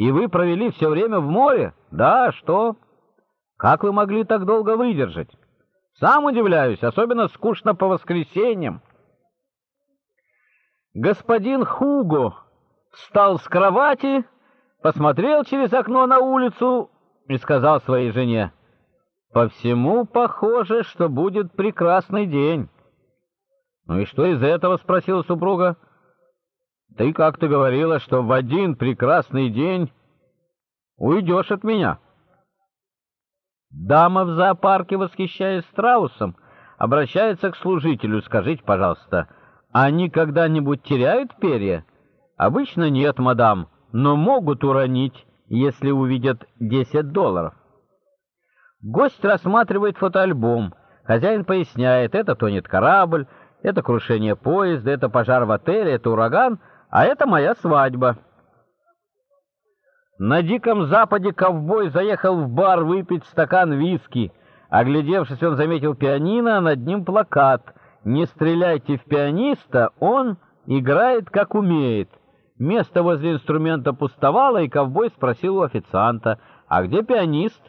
И вы провели все время в море? Да, что? Как вы могли так долго выдержать? Сам удивляюсь, особенно скучно по воскресеньям. Господин Хуго встал с кровати, посмотрел через окно на улицу и сказал своей жене: "По всему похоже, что будет прекрасный день". "Ну и что из этого?" спросила супруга. "Ты как-то говорила, что в один прекрасный день уйдешь от меня". Дама в зоопарке, восхищаясь страусом, обращается к служителю: "Скажите, пожалуйста, они когда-нибудь теряют перья?" "Обычно нет, мадам, но могут уронить, если увидят 10 долларов". Гость рассматривает фотоальбом. Хозяин поясняет: "Это тонет корабль, это крушение поезда, это пожар в отеле, это ураган, а это моя свадьба". На диком западе ковбой заехал в бар выпить стакан виски. Оглядевшись, он заметил пианино, а над ним плакат: "Не стреляйте в пианиста, он играет как умеет". Место возле инструмента пустовало, и ковбой спросил у официанта: "А где пианист?"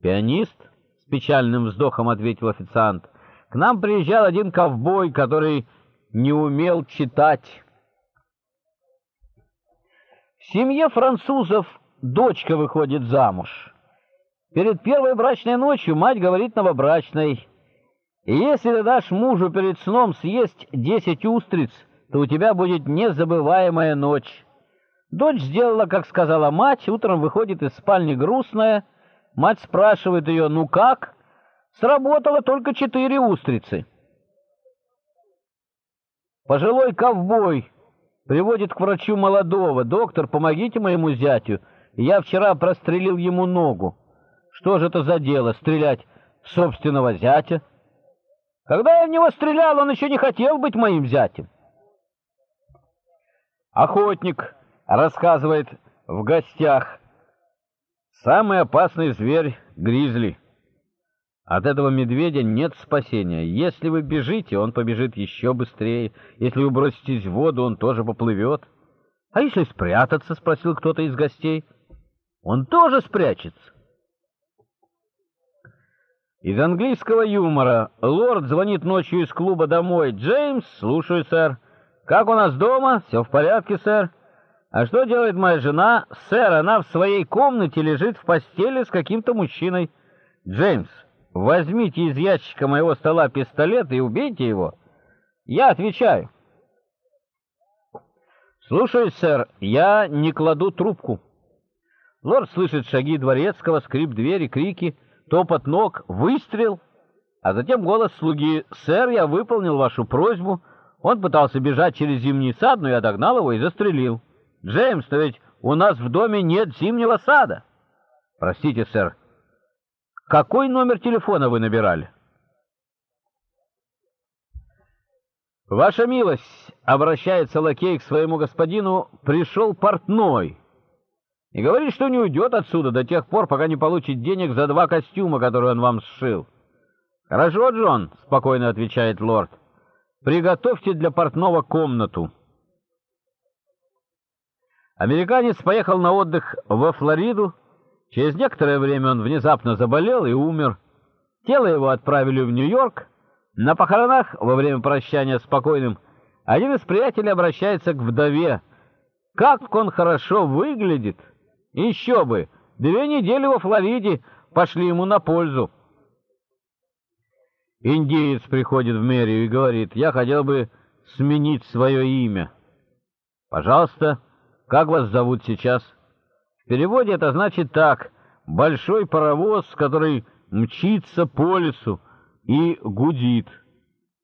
"Пианист?" с печальным вздохом ответил официант. "К нам приезжал один ковбой, который не умел читать". В семье французов дочка выходит замуж. Перед первой брачной ночью мать говорит новобрачной: "Если ты дашь мужу перед сном съесть десять устриц, то у тебя будет незабываемая ночь". Дочь сделала, как сказала мать, утром выходит из спальни грустная. Мать спрашивает ее: "Ну как?" Сработало только четыре устрицы. Пожилой ковбой приводит к врачу молодого: "Доктор, помогите моему зятю. Я вчера прострелил ему ногу. Что же это за дело стрелять собственного зятя? Когда я в него стрелял, он еще не хотел быть моим зятем". Охотник рассказывает в гостях: "Самый опасный зверь гризли. От этого медведя нет спасения. Если вы бежите, он побежит еще быстрее. Если вы броситесь в воду, он тоже поплывет. А если спрятаться, спросил кто-то из гостей. Он тоже спрячется. Из английского юмора лорд звонит ночью из клуба домой. Джеймс, слушаю, сэр. Как у нас дома? Все в порядке, сэр. А что делает моя жена? Сэр, она в своей комнате лежит в постели с каким-то мужчиной. Джеймс, Возьмите из ящика моего стола пистолет и убейте его. Я отвечаю. Слушаюсь, сэр. Я не кладу трубку. Лорд слышит шаги дворецкого, скрип двери, крики, топот ног, выстрел, а затем голос слуги: "Сэр, я выполнил вашу просьбу". Он пытался бежать через зимний сад, но я догнал его и застрелил. Джеймс, но ведь у нас в доме нет зимнего сада. Простите, сэр. Какой номер телефона вы набирали? Ваша милость, обращается лакей к своему господину, пришел портной. И говорит, что не уйдет отсюда до тех пор, пока не получит денег за два костюма, которые он вам сшил. Хорошо, Джон, спокойно отвечает лорд. Приготовьте для портного комнату. Американец поехал на отдых во Флориду, Через некоторое время он внезапно заболел и умер. Тело его отправили в Нью-Йорк. На похоронах во время прощания с покойным один из приятелей обращается к вдове. Как он хорошо выглядит! Еще бы! Две недели во Флориде пошли ему на пользу. Индеец приходит в мэрию и говорит: "Я хотел бы сменить свое имя. Пожалуйста, как вас зовут сейчас?" Переводе это значит так: большой паровоз, который мчится по лесу и гудит.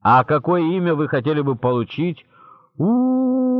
А какое имя вы хотели бы получить? У, -у, -у